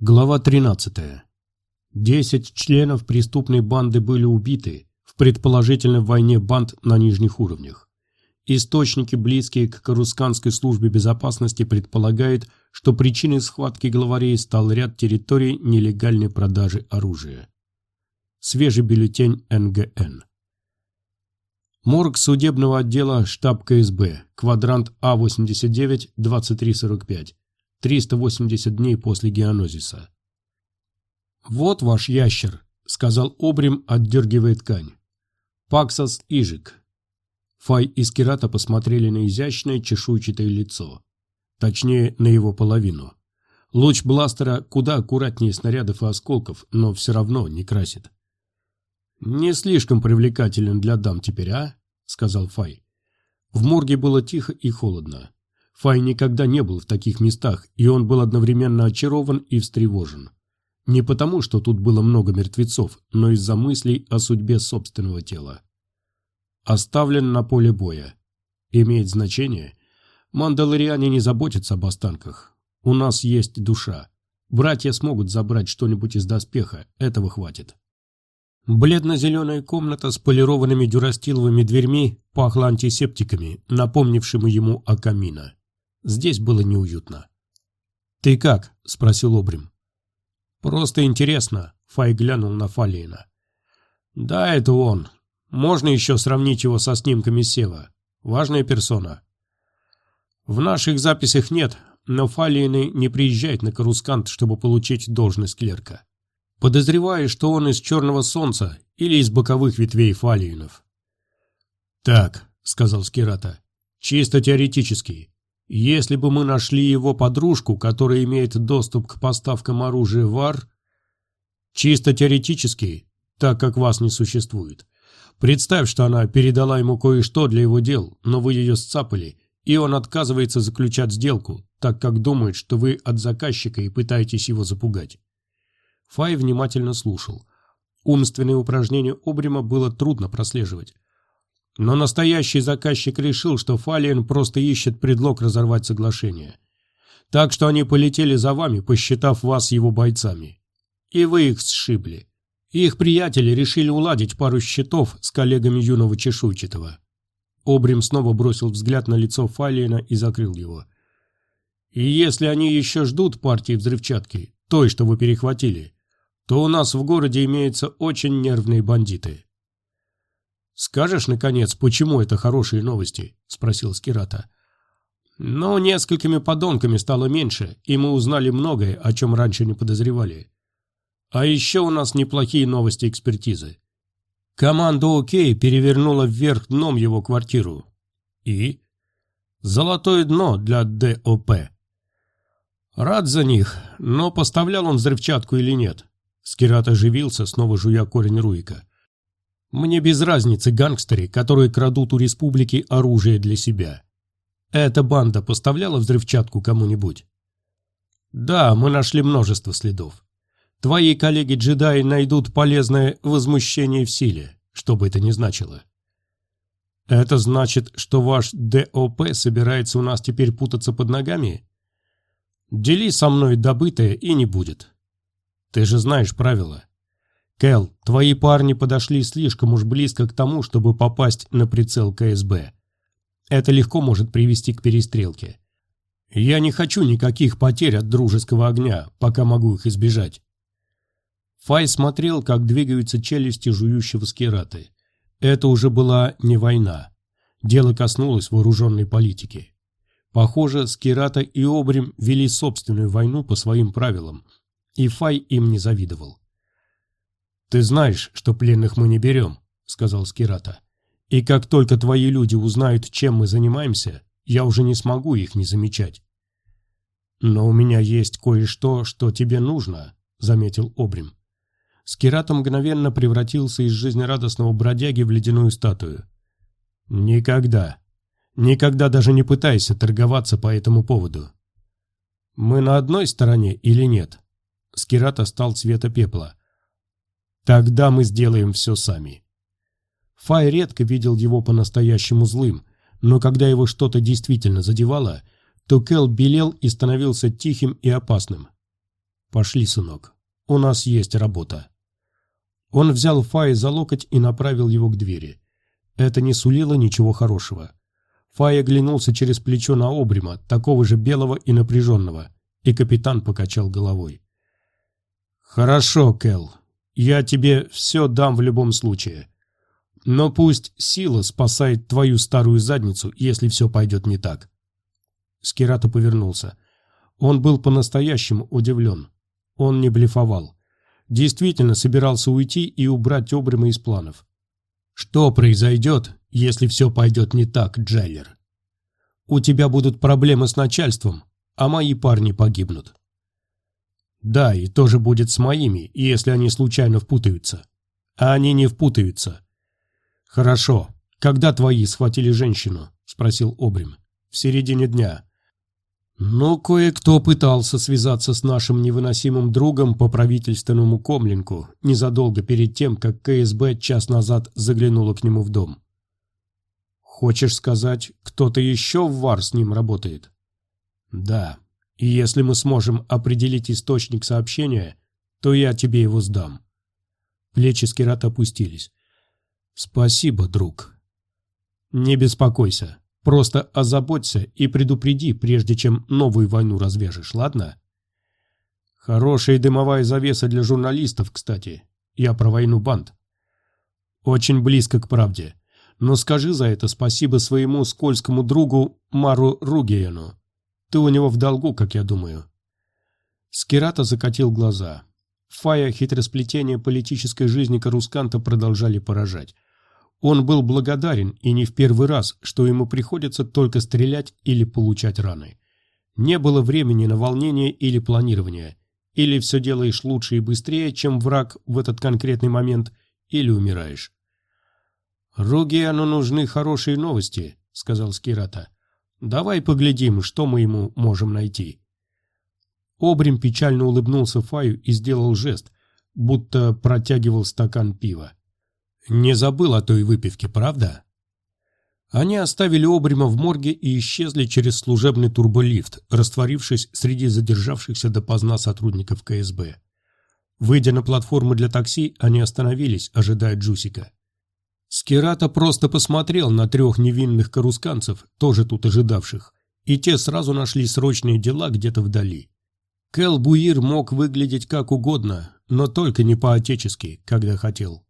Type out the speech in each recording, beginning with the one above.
Глава 13. Десять членов преступной банды были убиты в предположительной войне банд на нижних уровнях. Источники, близкие к Карусканской службе безопасности, предполагают, что причиной схватки главарей стал ряд территорий нелегальной продажи оружия. Свежий бюллетень НГН. Морг судебного отдела штаб КСБ, квадрант А89, 2345. 380 дней после геонозиса. «Вот ваш ящер», — сказал Обрим, отдергивая ткань. «Паксас Ижик». Фай и Скирата посмотрели на изящное чешуйчатое лицо. Точнее, на его половину. Луч бластера куда аккуратнее снарядов и осколков, но все равно не красит. «Не слишком привлекателен для дам теперь, а?» — сказал Фай. В морге было тихо и холодно. Фай никогда не был в таких местах, и он был одновременно очарован и встревожен. Не потому, что тут было много мертвецов, но из-за мыслей о судьбе собственного тела. Оставлен на поле боя. Имеет значение? Мандалориане не заботятся об останках. У нас есть душа. Братья смогут забрать что-нибудь из доспеха, этого хватит. Бледно-зеленая комната с полированными дюрастиловыми дверьми пахла антисептиками, напомнившими ему о камина. Здесь было неуютно. «Ты как?» – спросил Обрим. «Просто интересно», – Фай глянул на Фалиена. «Да, это он. Можно еще сравнить его со снимками Сева. Важная персона». «В наших записях нет, но Фалиены не приезжают на Карускант, чтобы получить должность клерка. Подозреваю, что он из Черного Солнца или из боковых ветвей Фалиенов». «Так», — сказал Скирата, — «чисто теоретически. Если бы мы нашли его подружку, которая имеет доступ к поставкам оружия в АР, чисто теоретически, так как вас не существует. Представь, что она передала ему кое-что для его дел, но вы ее сцапали, и он отказывается заключать сделку, так как думает, что вы от заказчика и пытаетесь его запугать. Фай внимательно слушал. Умственное упражнение Обрима было трудно прослеживать. Но настоящий заказчик решил, что Фалиен просто ищет предлог разорвать соглашение. Так что они полетели за вами, посчитав вас его бойцами. И вы их сшибли. Их приятели решили уладить пару счетов с коллегами юного чешуйчатого. Обрим снова бросил взгляд на лицо Фалиена и закрыл его. И если они еще ждут партии взрывчатки, той, что вы перехватили, то у нас в городе имеются очень нервные бандиты. «Скажешь, наконец, почему это хорошие новости?» – спросил Скирата. «Но несколькими подонками стало меньше, и мы узнали многое, о чем раньше не подозревали. А еще у нас неплохие новости экспертизы. Команда ОК перевернула вверх дном его квартиру. И? Золотое дно для ДОП. Рад за них, но поставлял он взрывчатку или нет?» Скират оживился, снова жуя корень Руика. Мне без разницы гангстеры, которые крадут у республики оружие для себя. Эта банда поставляла взрывчатку кому-нибудь? Да, мы нашли множество следов. Твои коллеги-джедаи найдут полезное возмущение в силе, что бы это ни значило. Это значит, что ваш ДОП собирается у нас теперь путаться под ногами? Дели со мной добытое и не будет. Ты же знаешь правила. Кэл, твои парни подошли слишком уж близко к тому, чтобы попасть на прицел КСБ. Это легко может привести к перестрелке. Я не хочу никаких потерь от дружеского огня, пока могу их избежать. Фай смотрел, как двигаются челюсти жующего скираты. Это уже была не война. Дело коснулось вооруженной политики. Похоже, Скирата и Обрим вели собственную войну по своим правилам, и Фай им не завидовал. «Ты знаешь, что пленных мы не берем», — сказал Скирата. «И как только твои люди узнают, чем мы занимаемся, я уже не смогу их не замечать». «Но у меня есть кое-что, что тебе нужно», — заметил Обрим. Скирата мгновенно превратился из жизнерадостного бродяги в ледяную статую. «Никогда. Никогда даже не пытайся торговаться по этому поводу». «Мы на одной стороне или нет?» Скирата стал цвета пепла. Тогда мы сделаем все сами. Фай редко видел его по-настоящему злым, но когда его что-то действительно задевало, то Кел белел и становился тихим и опасным. Пошли, сынок. У нас есть работа. Он взял Фая за локоть и направил его к двери. Это не сулило ничего хорошего. Фай оглянулся через плечо на Обрима, такого же белого и напряженного, и капитан покачал головой. «Хорошо, Кэл, я тебе все дам в любом случае. Но пусть сила спасает твою старую задницу, если все пойдет не так». Скирата повернулся. Он был по-настоящему удивлен. Он не блефовал. Действительно собирался уйти и убрать Обрима из планов. Что произойдет, если все пойдет не так, Джайлер? У тебя будут проблемы с начальством, а мои парни погибнут. Да, и тоже будет с моими, если они случайно впутаются. А они не впутаются. Хорошо. Когда твои схватили женщину? Спросил Обрим. В середине дня. Но кое-кто пытался связаться с нашим невыносимым другом по правительственному комлинку незадолго перед тем, как КСБ час назад заглянула к нему в дом. Хочешь сказать, кто-то еще в ВАР с ним работает? Да. И если мы сможем определить источник сообщения, то я тебе его сдам. Плечи Скирата опустились. Спасибо, друг. Не беспокойся. Просто озаботься и предупреди, прежде чем новую войну развяжешь, ладно? Хорошая дымовая завеса для журналистов, кстати. Я про войну банд. Очень близко к правде. Но скажи за это спасибо своему скользкому другу Мару Ругиену. Ты у него в долгу, как я думаю. Скирата закатил глаза. Фая хитросплетения политической жизни Карусканта продолжали поражать. Он был благодарен и не в первый раз, что ему приходится только стрелять или получать раны. Не было времени на волнение или планирование. Или все делаешь лучше и быстрее, чем враг в этот конкретный момент, или умираешь. «Ругиану нужны хорошие новости», — сказал Скирата. «Давай поглядим, что мы ему можем найти». Обрим печально улыбнулся Фаю и сделал жест, будто протягивал стакан пива. Не забыл о той выпивке, правда? Они оставили Обрима в морге и исчезли через служебный турболифт, растворившись среди задержавшихся допоздна сотрудников КСБ. Выйдя на платформу для такси, они остановились, ожидая Джусика. Скирата просто посмотрел на трех невинных карусканцев, тоже тут ожидавших, и те сразу нашли срочные дела где-то вдали. Кэл Буир мог выглядеть как угодно, но только не по-отечески, когда хотел.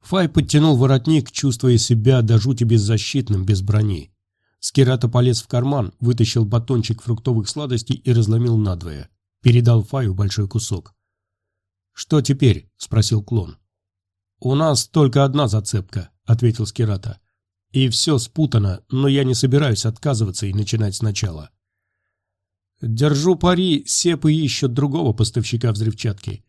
Фай подтянул воротник, чувствуя себя до жути беззащитным, без брони. Скирата полез в карман, вытащил батончик фруктовых сладостей и разломил надвое. Передал Фаю большой кусок. «Что теперь?» – спросил клон. «У нас только одна зацепка», – ответил Скирата. «И все спутано, но я не собираюсь отказываться и начинать сначала». «Держу пари, сепы ищут другого поставщика взрывчатки.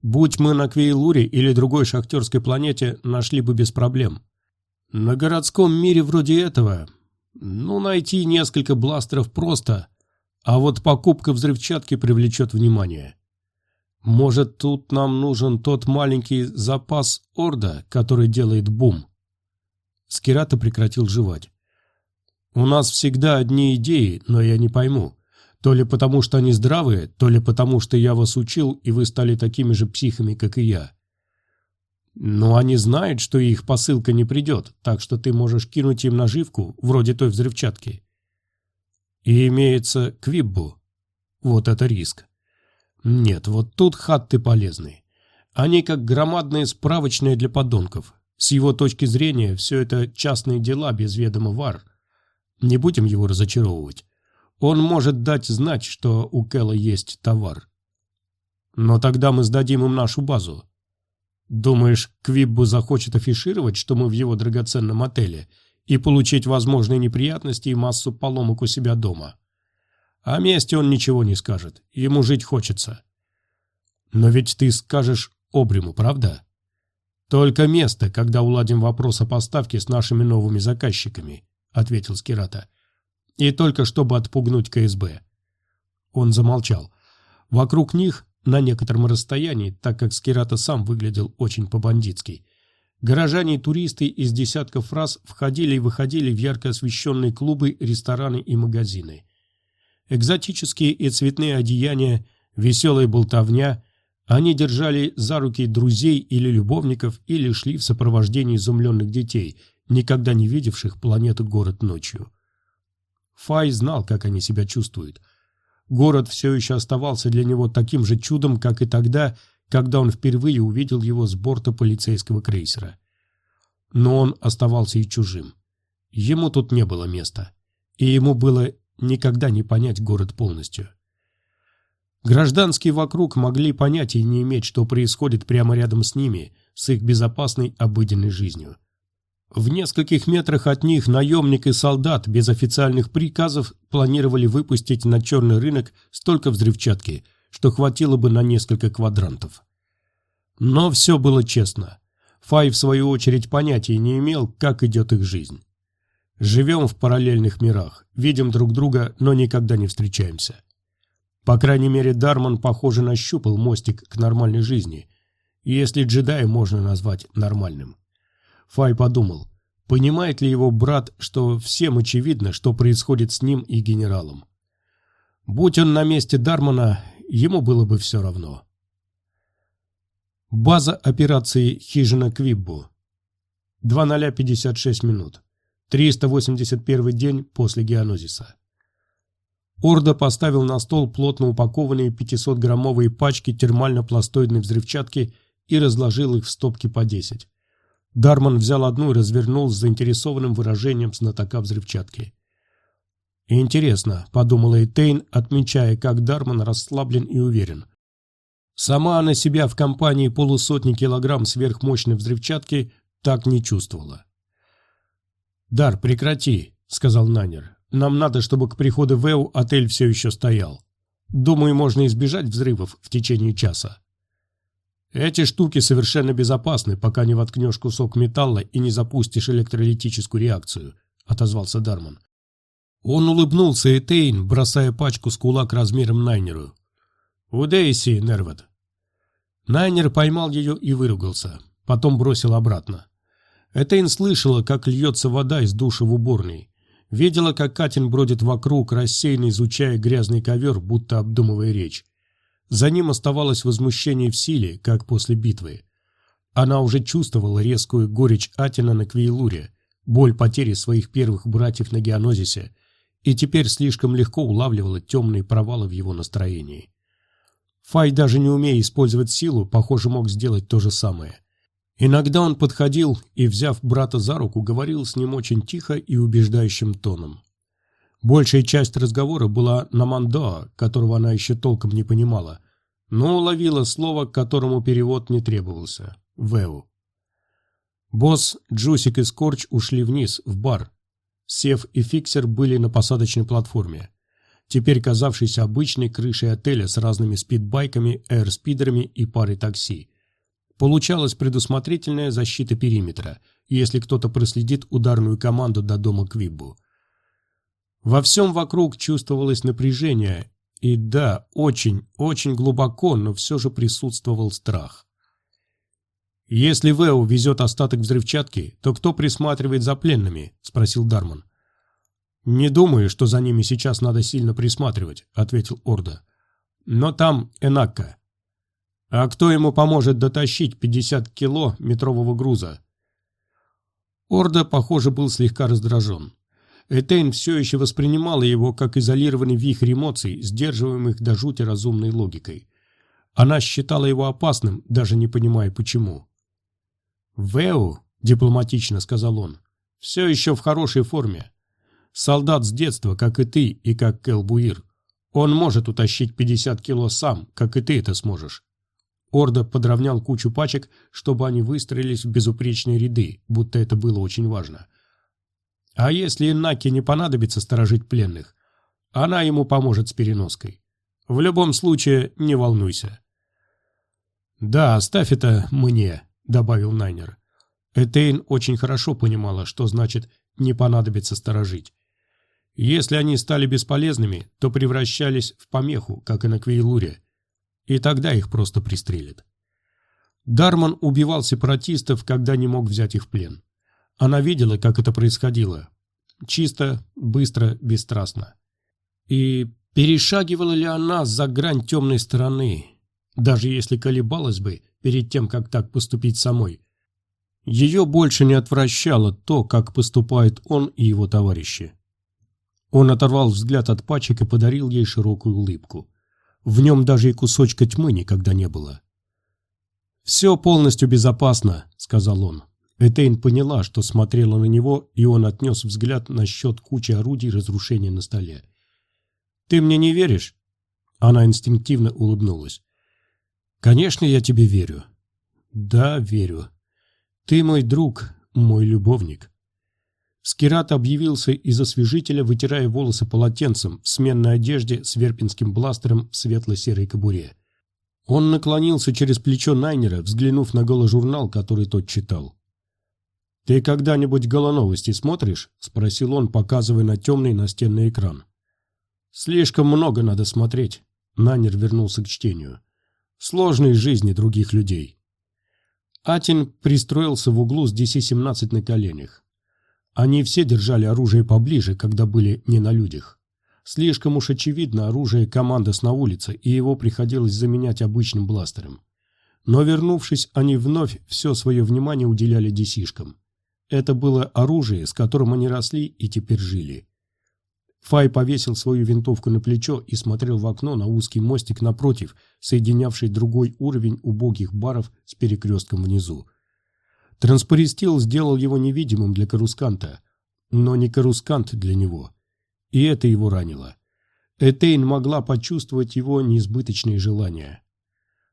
Будь мы на Квейлуре или другой шахтерской планете, нашли бы без проблем. На городском мире вроде этого, ну, найти несколько бластеров просто, а вот покупка взрывчатки привлечет внимание. Может, тут нам нужен тот маленький запас Орда, который делает бум? Скирата прекратил жевать. У нас всегда одни идеи, но я не пойму. То ли потому, что они здравые, то ли потому, что я вас учил, и вы стали такими же психами, как и я. Но они знают, что их посылка не придет, так что ты можешь кинуть им наживку, вроде той взрывчатки. И имеется квиббу. Вот это риск. Нет, вот тут хатты полезны. Они как громадные справочные для подонков. С его точки зрения, все это частные дела без ведома вар. Не будем его разочаровывать. Он может дать знать, что у Кэлла есть товар. Но тогда мы сдадим им нашу базу. Думаешь, Квиббу захочет афишировать, что мы в его драгоценном отеле, и получить возможные неприятности и массу поломок у себя дома? О месте он ничего не скажет, ему жить хочется. Но ведь ты скажешь Обриму, правда? Только место, когда уладим вопрос о поставке с нашими новыми заказчиками, ответил Скирата. И только чтобы отпугнуть КСБ. Он замолчал. Вокруг них, на некотором расстоянии, так как Скирата сам выглядел очень по-бандитски, горожане и туристы из десятков фраз входили и выходили в ярко освещенные клубы, рестораны и магазины. Экзотические и цветные одеяния, веселая болтовня. Они держали за руки друзей или любовников или шли в сопровождении изумленных детей, никогда не видевших планету-город ночью. Фай знал, как они себя чувствуют. Город все еще оставался для него таким же чудом, как и тогда, когда он впервые увидел его с борта полицейского крейсера. Но он оставался и чужим. Ему тут не было места, и ему было никогда не понять город полностью. Гражданские вокруг могли понятия не иметь, что происходит прямо рядом с ними, с их безопасной обыденной жизнью. В нескольких метрах от них наемник и солдат без официальных приказов планировали выпустить на черный рынок столько взрывчатки, что хватило бы на несколько квадрантов. Но все было честно. Фай, в свою очередь, понятия не имел, как идет их жизнь. Живем в параллельных мирах, видим друг друга, но никогда не встречаемся. По крайней мере, Дарман, похоже, нащупал мостик к нормальной жизни, если джедая можно назвать нормальным. Фай подумал, понимает ли его брат, что всем очевидно, что происходит с ним и генералом. Будь он на месте Дармана, ему было бы все равно. База операции «Хижина Квиббу». 0056 минут. 381 день после геонозиса. Орда поставил на стол плотно упакованные 500-граммовые пачки термально-пластоидной взрывчатки и разложил их в стопки по 10. Дарман взял одну и развернул с заинтересованным выражением знатока взрывчатки. «Интересно», — подумала Эйтейн, отмечая, как Дарман расслаблен и уверен. Сама она себя в компании полусотни килограмм сверхмощной взрывчатки так не чувствовала. «Дар, прекрати», — сказал Нанер. «Нам надо, чтобы к приходу Вэу отель все еще стоял. Думаю, можно избежать взрывов в течение часа». «Эти штуки совершенно безопасны, пока не воткнешь кусок металла и не запустишь электролитическую реакцию», — отозвался Дарман. Он улыбнулся Этейн, бросая пачку с кулак размером Найнеру. «Удейси, Нерват!» Найнер поймал ее и выругался, потом бросил обратно. Этейн слышала, как льется вода из душа в уборной. Видела, как Катин бродит вокруг, рассеянно изучая грязный ковер, будто обдумывая речь. За ним оставалось возмущение в силе, как после битвы. Она уже чувствовала резкую горечь Атина на Квейлуре, боль потери своих первых братьев на Геонозисе, и теперь слишком легко улавливала темные провалы в его настроении. Фай, даже не умея использовать силу, похоже, мог сделать то же самое. Иногда он подходил и, взяв брата за руку, говорил с ним очень тихо и убеждающим тоном. Большая часть разговора была на Мандоа, которого она еще толком не понимала, но уловила слово, к которому перевод не требовался – «Вэу». Босс, Джусик и Скорч ушли вниз, в бар. Сев и Фиксер были на посадочной платформе, теперь казавшейся обычной крышей отеля с разными спидбайками, эйрспидерами и парой такси. Получалась предусмотрительная защита периметра, если кто-то проследит ударную команду до дома Квиббу. Во всем вокруг чувствовалось напряжение, и да, очень, очень глубоко, но все же присутствовал страх. «Если Вэу везет остаток взрывчатки, то кто присматривает за пленными?» – спросил Дарман. «Не думаю, что за ними сейчас надо сильно присматривать», – ответил Орда. «Но там Энакка. А кто ему поможет дотащить 50 кило метрового груза?» Орда, похоже, был слегка раздражен. Этейн все еще воспринимала его как изолированный вихрь эмоций, сдерживаемых до жути разумной логикой. Она считала его опасным, даже не понимая почему. «Вэу», — дипломатично сказал он, — «все еще в хорошей форме. Солдат с детства, как и ты и как Келбуир. Он может утащить 50 кило сам, как и ты это сможешь». Орда подровнял кучу пачек, чтобы они выстроились в безупречные ряды, будто это было очень важно. А если Наки не понадобится сторожить пленных, она ему поможет с переноской. В любом случае, не волнуйся. «Да, оставь это мне», — добавил Найнер. Этейн очень хорошо понимала, что значит «не понадобится сторожить». Если они стали бесполезными, то превращались в помеху, как и на Квейлуре, и тогда их просто пристрелят. Дарман убивал сепаратистов, когда не мог взять их в плен. Она видела, как это происходило. Чисто, быстро, бесстрастно. И Перешагивала ли она за грань темной стороны, даже если колебалась бы перед тем, как так поступить самой? Ее больше не отвращало то, как поступает он и его товарищи. Он оторвал взгляд от пачек и подарил ей широкую улыбку. В нем даже и кусочка тьмы никогда не было. «Все полностью безопасно», — сказал он. Этейн поняла, что смотрела на него, и он отнес взгляд на счет кучи орудий разрушения на столе. «Ты мне не веришь?» Она инстинктивно улыбнулась. «Конечно, я тебе верю». «Да, верю. Ты мой друг, мой любовник». Скират объявился из освежителя, вытирая волосы полотенцем в сменной одежде с верпинским бластером в светло-серой кобуре. Он наклонился через плечо Найнера, взглянув на голый журнал, который тот читал. «Ты когда-нибудь голоновости смотришь?» – спросил он, показывая на темный настенный экран. «Слишком много надо смотреть», – Найнер вернулся к чтению. «Сложные жизни других людей». Атин пристроился в углу с DC-17 на коленях. Они все держали оружие поближе, когда были не на людях. Слишком уж очевидно оружие командос на улице, и его приходилось заменять обычным бластером. Но вернувшись, они вновь все свое внимание уделяли десишкам. Это было оружие, с которым они росли и теперь жили. Фай повесил свою винтовку на плечо и смотрел в окно на узкий мостик напротив, соединявший другой уровень убогих баров с перекрестком внизу. Транспористил сделал его невидимым для Карусканта, но не Карускант для него. И это его ранило. Этейн могла почувствовать его неизбыточные желания.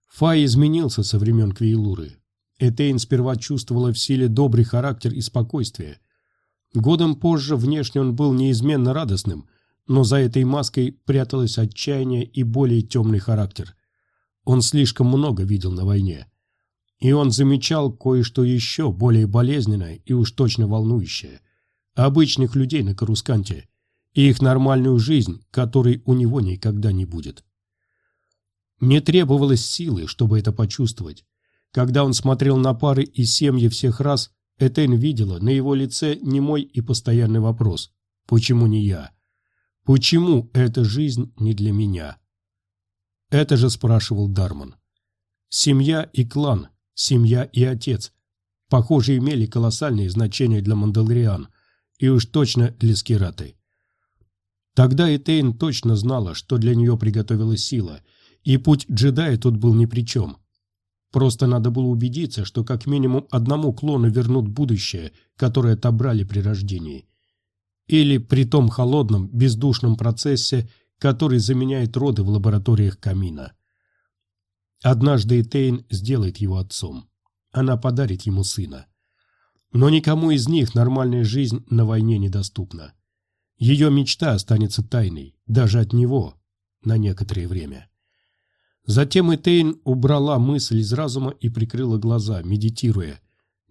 Фай изменился со времен Квейлуры. Этейн сперва чувствовала в силе добрый характер и спокойствие. Годом позже внешне он был неизменно радостным, но за этой маской пряталось отчаяние и более темный характер. Он слишком много видел на войне. И он замечал кое-что еще более болезненное и уж точно волнующее. Обычных людей на Карусканте и их нормальную жизнь, которой у него никогда не будет. Не требовалось силы, чтобы это почувствовать. Когда он смотрел на пары и семьи всех раз, Этейн видела на его лице немой и постоянный вопрос «Почему не я?» «Почему эта жизнь не для меня?» Это же спрашивал Дарман. Семья и клан семья и отец, похоже, имели колоссальные значения для Мандалриан, и уж точно для Скираты. Тогда Этейн точно знала, что для нее приготовилась сила, и путь джедая тут был ни при чем. Просто надо было убедиться, что как минимум одному клону вернут будущее, которое отобрали при рождении. Или при том холодном, бездушном процессе, который заменяет роды в лабораториях камина. Однажды Этейн сделает его отцом. Она подарит ему сына. Но никому из них нормальная жизнь на войне недоступна. Ее мечта останется тайной, даже от него, на некоторое время. Затем Этейн убрала мысль из разума и прикрыла глаза, медитируя.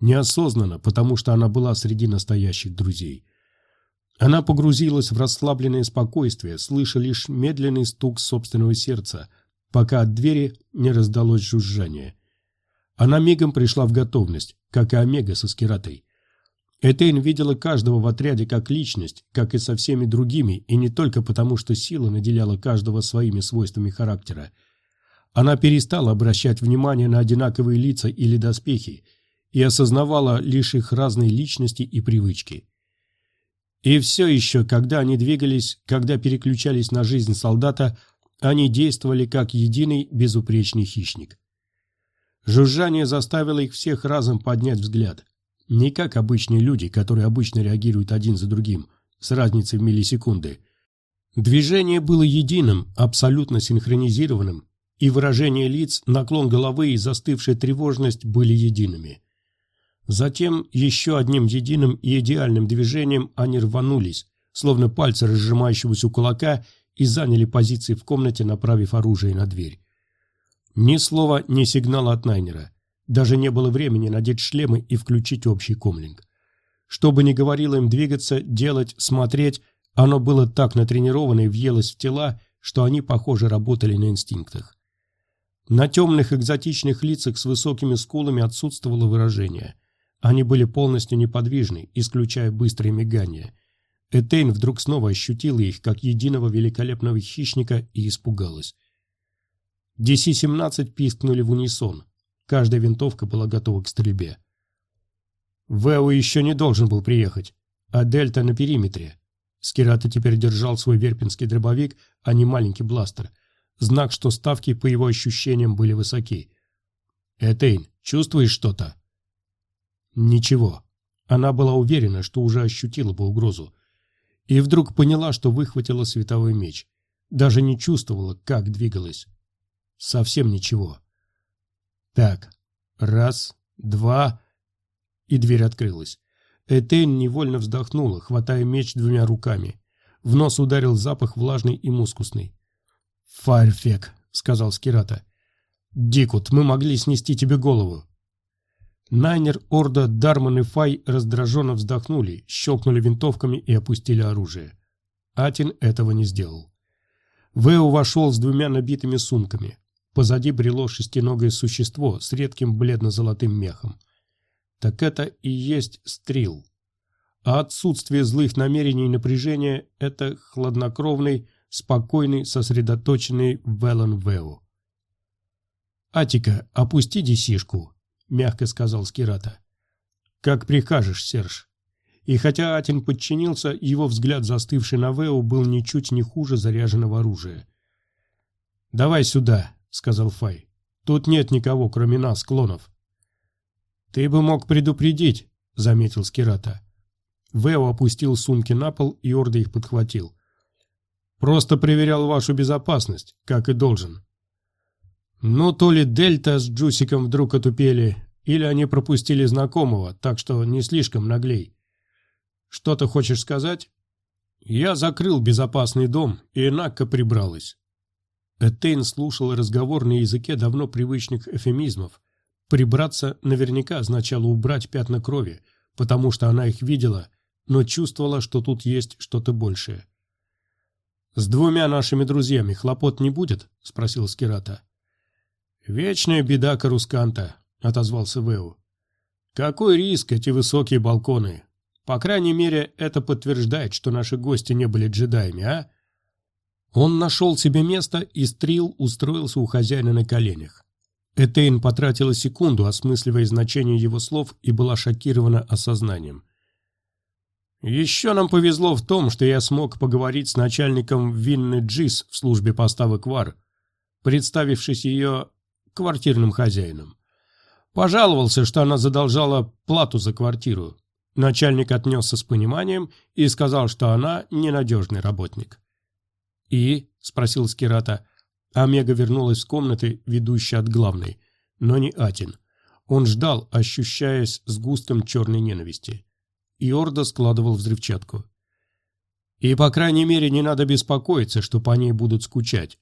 Неосознанно, потому что она была среди настоящих друзей. Она погрузилась в расслабленное спокойствие, слыша лишь медленный стук собственного сердца – пока от двери не раздалось жужжание. Она мигом пришла в готовность, как и Омега со Скиратой. Этейн видела каждого в отряде как личность, как и со всеми другими, и не только потому, что сила наделяла каждого своими свойствами характера. Она перестала обращать внимание на одинаковые лица или доспехи и осознавала лишь их разные личности и привычки. И все еще, когда они двигались, когда переключались на жизнь солдата, они действовали как единый безупречный хищник. Жужжание заставило их всех разом поднять взгляд. Не как обычные люди, которые обычно реагируют один за другим, с разницей в миллисекунды. Движение было единым, абсолютно синхронизированным, и выражение лиц, наклон головы и застывшая тревожность были едиными. Затем еще одним единым и идеальным движением они рванулись, словно пальцы разжимающегося кулака – и заняли позиции в комнате, направив оружие на дверь. Ни слова, ни сигнала от Найнера. Даже не было времени надеть шлемы и включить общий комлинг. Что бы ни говорило им двигаться, делать, смотреть, оно было так натренировано и въелось в тела, что они, похоже, работали на инстинктах. На темных экзотичных лицах с высокими скулами отсутствовало выражение. Они были полностью неподвижны, исключая быстрые мигания. Этейн вдруг снова ощутила их, как единого великолепного хищника, и испугалась. DC-17 пискнули в унисон. Каждая винтовка была готова к стрельбе. Вэу еще не должен был приехать, а Дельта на периметре. Скирата теперь держал свой верпинский дробовик, а не маленький бластер. Знак, что ставки, по его ощущениям, были высоки. «Этейн, чувствуешь что-то?» Ничего. Она была уверена, что уже ощутила бы угрозу. И вдруг поняла, что выхватила световой меч. Даже не чувствовала, как двигалась. Совсем ничего. Так, раз, два... И дверь открылась. Этейн невольно вздохнула, хватая меч двумя руками. В нос ударил запах влажный и мускусный. «Фарфек», — сказал Скирата. «Дикут, мы могли снести тебе голову». Найнер, Орда, Дарман и Фай раздраженно вздохнули, щелкнули винтовками и опустили оружие. Атин этого не сделал. Вэу вошел с двумя набитыми сумками. Позади брело шестиногое существо с редким бледно-золотым мехом. Так это и есть стрил. А отсутствие злых намерений и напряжения – это хладнокровный, спокойный, сосредоточенный Велан Вэу. «Атика, опусти десишку», — мягко сказал Скирата. «Как прикажешь, Серж». И хотя Атин подчинился, его взгляд, застывший на Вэу, был ничуть не хуже заряженного оружия. «Давай сюда», — сказал Фай. «Тут нет никого, кроме нас, клонов». «Ты бы мог предупредить», — заметил Скирата. Вэу опустил сумки на пол, и Орда их подхватил. «Просто проверял вашу безопасность, как и должен». Ну, то ли Дельта с Джусиком вдруг отупели, или они пропустили знакомого, так что не слишком наглей. Что ты хочешь сказать? Я закрыл безопасный дом, и Накка прибралась. Этейн слушал разговор на языке давно привычных эфемизмов. Прибраться наверняка означало убрать пятна крови, потому что она их видела, но чувствовала, что тут есть что-то большее. «С двумя нашими друзьями хлопот не будет?» — спросил Скирата. «Вечная беда Карусканта», — отозвался Вэу. «Какой риск эти высокие балконы? По крайней мере, это подтверждает, что наши гости не были джедаями, а?» Он нашел себе место, и Стрил устроился у хозяина на коленях. Этейн потратила секунду, осмысливая значение его слов, и была шокирована осознанием. «Еще нам повезло в том, что я смог поговорить с начальником Винны Джис в службе поставок ВАР, представившись ее квартирным хозяином. Пожаловался, что она задолжала плату за квартиру. Начальник отнесся с пониманием и сказал, что она ненадежный работник. «И?» – спросил Скирата. Омега вернулась в комнаты, ведущей от главной, но не Атин. Он ждал, ощущаясь сгустком черной ненависти. Иорда складывал взрывчатку. «И, по крайней мере, не надо беспокоиться, что по ней будут скучать».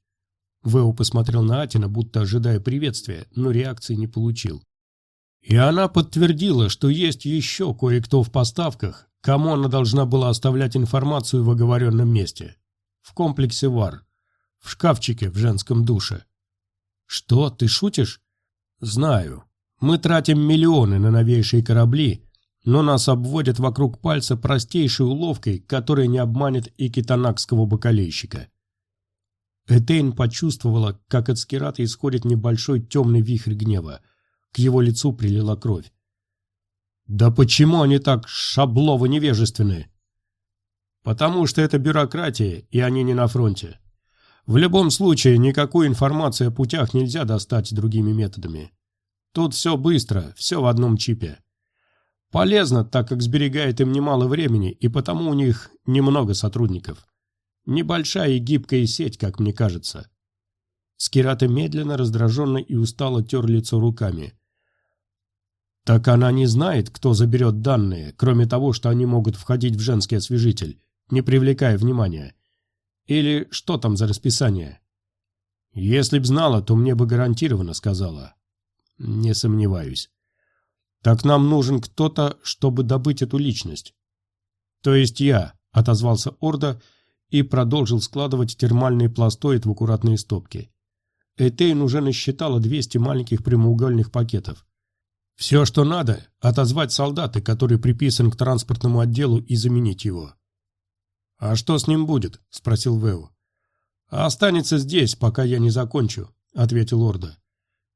Вэу посмотрел на Атина, будто ожидая приветствия, но реакции не получил. И она подтвердила, что есть еще кое-кто в поставках, кому она должна была оставлять информацию в оговоренном месте в комплексе ВАР, в шкафчике в женском душе. Что, ты шутишь? Знаю. Мы тратим миллионы на новейшие корабли, но нас обводят вокруг пальца простейшей уловкой, которая не обманет и китанакского бокалейщика. Этейн почувствовала, как от скирата исходит небольшой темный вихрь гнева. К его лицу прилила кровь. «Да почему они так шаблово-невежественны?» Потому что это бюрократия, и они не на фронте. В любом случае, никакую информацию о путях нельзя достать другими методами. Тут все быстро, все в одном чипе. Полезно, так как сберегает им немало времени, и потому у них немного сотрудников. Небольшая и гибкая сеть, как мне кажется. Скирата медленно, раздраженно и устало тер лицо руками. Так она не знает, кто заберет данные, кроме того, что они могут входить в женский освежитель не привлекая внимания. Или что там за расписание? Если б знала, то мне бы гарантированно сказала. Не сомневаюсь. Так нам нужен кто-то, чтобы добыть эту личность. То есть я, отозвался Орда и продолжил складывать термальный пластоид в аккуратные стопки. Этейн уже насчитала 200 маленьких прямоугольных пакетов. Все, что надо, отозвать солдаты, который приписан к транспортному отделу, и заменить его. «А что с ним будет?» – спросил Вэу. «Останется здесь, пока я не закончу», – ответил Орда.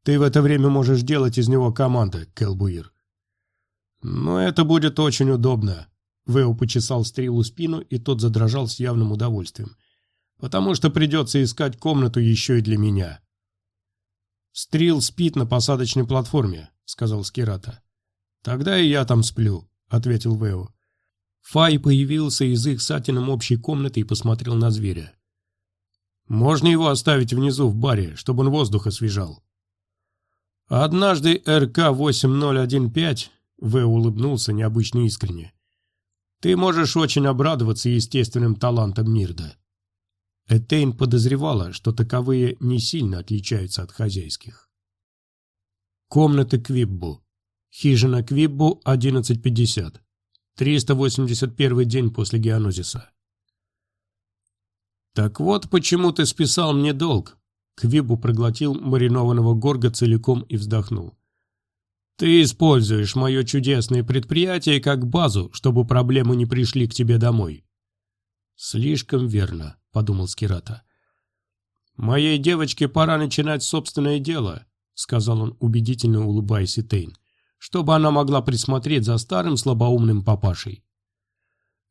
«Ты в это время можешь делать из него команду, Келбуир». «Но это будет очень удобно», – Вэу почесал стрелу спину, и тот задрожал с явным удовольствием. «Потому что придется искать комнату еще и для меня». «Стрил спит на посадочной платформе», — сказал Скирата. «Тогда и я там сплю», — ответил Вэу. Фай появился из их сатином общей комнаты и посмотрел на зверя. «Можно его оставить внизу в баре, чтобы он воздух освежал?» «Однажды РК-8015», — Вэу улыбнулся необычно искренне, — «ты можешь очень обрадоваться естественным талантам Мирда». Этейн подозревала, что таковые не сильно отличаются от хозяйских. Комнаты Квиббу. Хижина Квиббу, 11.50. 381 день после геонозиса. «Так вот, почему ты списал мне долг?» Квибу проглотил маринованного горга целиком и вздохнул. «Ты используешь мое чудесное предприятие как базу, чтобы проблемы не пришли к тебе домой». «Слишком верно», — подумал Скирата. «Моей девочке пора начинать собственное дело», — сказал он, убедительно улыбаясь Этейн чтобы она могла присмотреть за старым слабоумным папашей.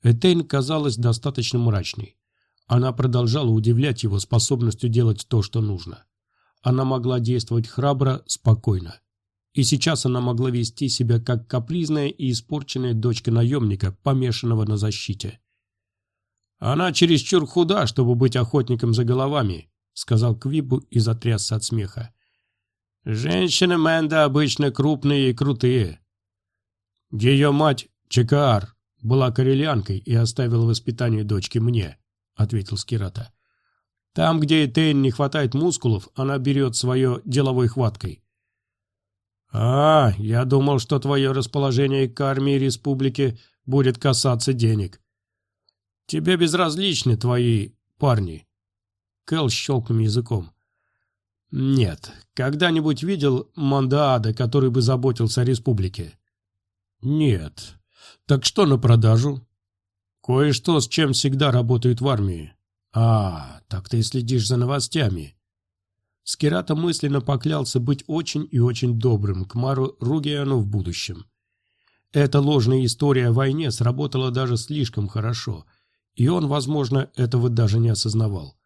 Этейн казалась достаточно мрачной. Она продолжала удивлять его способностью делать то, что нужно. Она могла действовать храбро, спокойно. И сейчас она могла вести себя как капризная и испорченная дочка наемника, помешанного на защите. «Она чересчур худа, чтобы быть охотником за головами», — сказал Квибу и затрясся от смеха. Женщины Мэнда обычно крупные и крутые. Ее мать, Чекаар, была корелянкой и оставила воспитание дочки мне, ответил Скирата. Там, где Этейн не хватает мускулов, она берет свое деловой хваткой. «А, я думал, что твое расположение к армии республики будет касаться денег. Тебе безразличны твои парни». Кэл щелкнул языком. Нет. Когда-нибудь видел Мандаада, который бы заботился о республике? Нет. Так что на продажу? Кое-что, с чем всегда работают в армии. А, так ты следишь за новостями. Скирата мысленно поклялся быть очень и очень добрым к Мару Ругиану в будущем. Эта ложная история о войне сработала даже слишком хорошо, и он, возможно, этого даже не осознавал.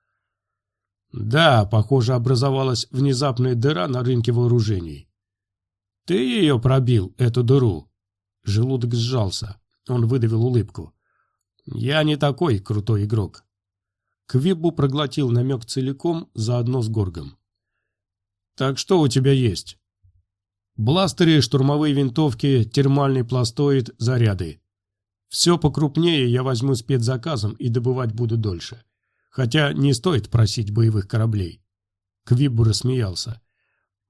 Да, похоже, образовалась внезапная дыра на рынке вооружений. Ты ее пробил, эту дыру. Желудок сжался. Он выдавил улыбку. Я не такой крутой игрок. Квиббу проглотил намек целиком, заодно с Горгом. Так что у тебя есть? Бластеры, штурмовые винтовки, термальный пластоид, заряды. Все покрупнее я возьму спецзаказом и добывать буду дольше. Хотя не стоит просить боевых кораблей. Квиббу рассмеялся.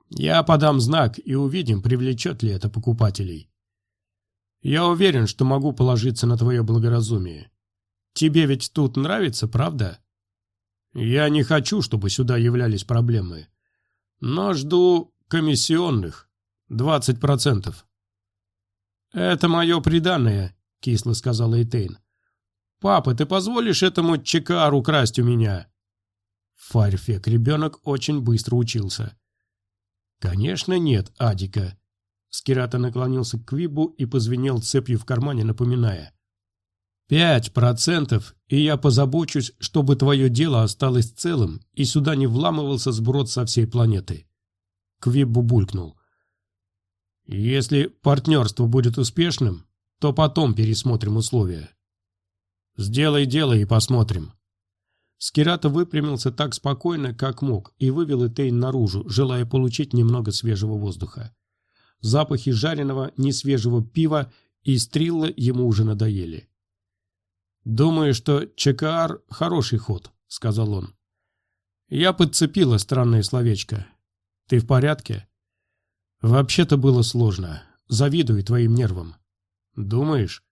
Я подам знак и увидим, привлечет ли это покупателей. Я уверен, что могу положиться на твое благоразумие. Тебе ведь тут нравится, правда? Я не хочу, чтобы сюда являлись проблемы. Но жду комиссионных. Двадцать процентов. Это мое преданное, кисло сказал Эйтейн. «Папа, ты позволишь этому чекару красть у меня?» Фарфек, ребенок очень быстро учился. «Конечно нет, Адика». Скирата наклонился к Квибу и позвенел цепью в кармане, напоминая. «Пять процентов, и я позабочусь, чтобы твое дело осталось целым, и сюда не вламывался сброд со всей планеты». Квибу булькнул. «Если партнерство будет успешным, то потом пересмотрим условия». «Сделай дело и посмотрим». Скирата выпрямился так спокойно, как мог, и вывел Этейн наружу, желая получить немного свежего воздуха. Запахи жареного, несвежего пива и стрилла ему уже надоели. «Думаю, что ЧКР – хороший ход», – сказал он. «Я подцепила странное словечко. Ты в порядке?» «Вообще-то было сложно. Завидую твоим нервам». «Думаешь?»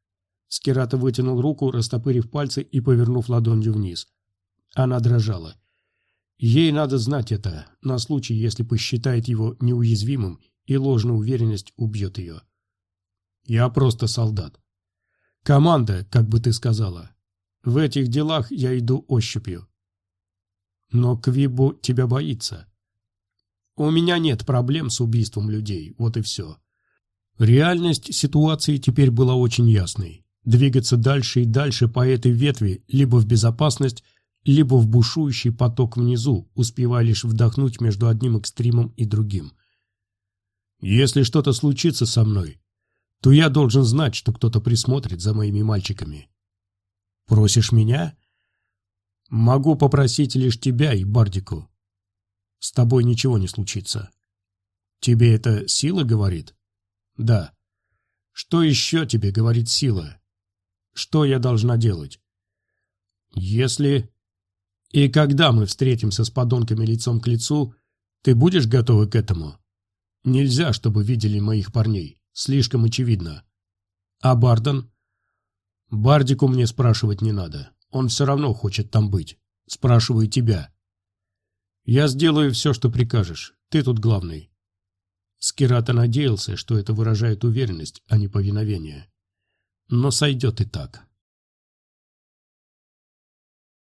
Скирата вытянул руку, растопырив пальцы и повернув ладонью вниз. Она дрожала. Ей надо знать это, на случай, если посчитает его неуязвимым, и ложная уверенность убьет ее. Я просто солдат. Команда, как бы ты сказала. В этих делах я иду ощупью. Но Квибу тебя боится. У меня нет проблем с убийством людей, вот и все. Реальность ситуации теперь была очень ясной. Двигаться дальше и дальше по этой ветви либо в безопасность, либо в бушующий поток внизу, успевая лишь вдохнуть между одним экстримом и другим. Если что-то случится со мной, то я должен знать, что кто-то присмотрит за моими мальчиками. Просишь меня? Могу попросить лишь тебя и Бардику. С тобой ничего не случится. Тебе это сила говорит? Да. Что еще тебе говорит сила? Что я должна делать? Если... И когда мы встретимся с подонками лицом к лицу, ты будешь готова к этому? Нельзя, чтобы видели моих парней. Слишком очевидно. А Бардон? Бардику мне спрашивать не надо. Он все равно хочет там быть. Спрашиваю тебя. Я сделаю все, что прикажешь. Ты тут главный. Скирата надеялся, что это выражает уверенность, а не повиновение. Но сойдет и так.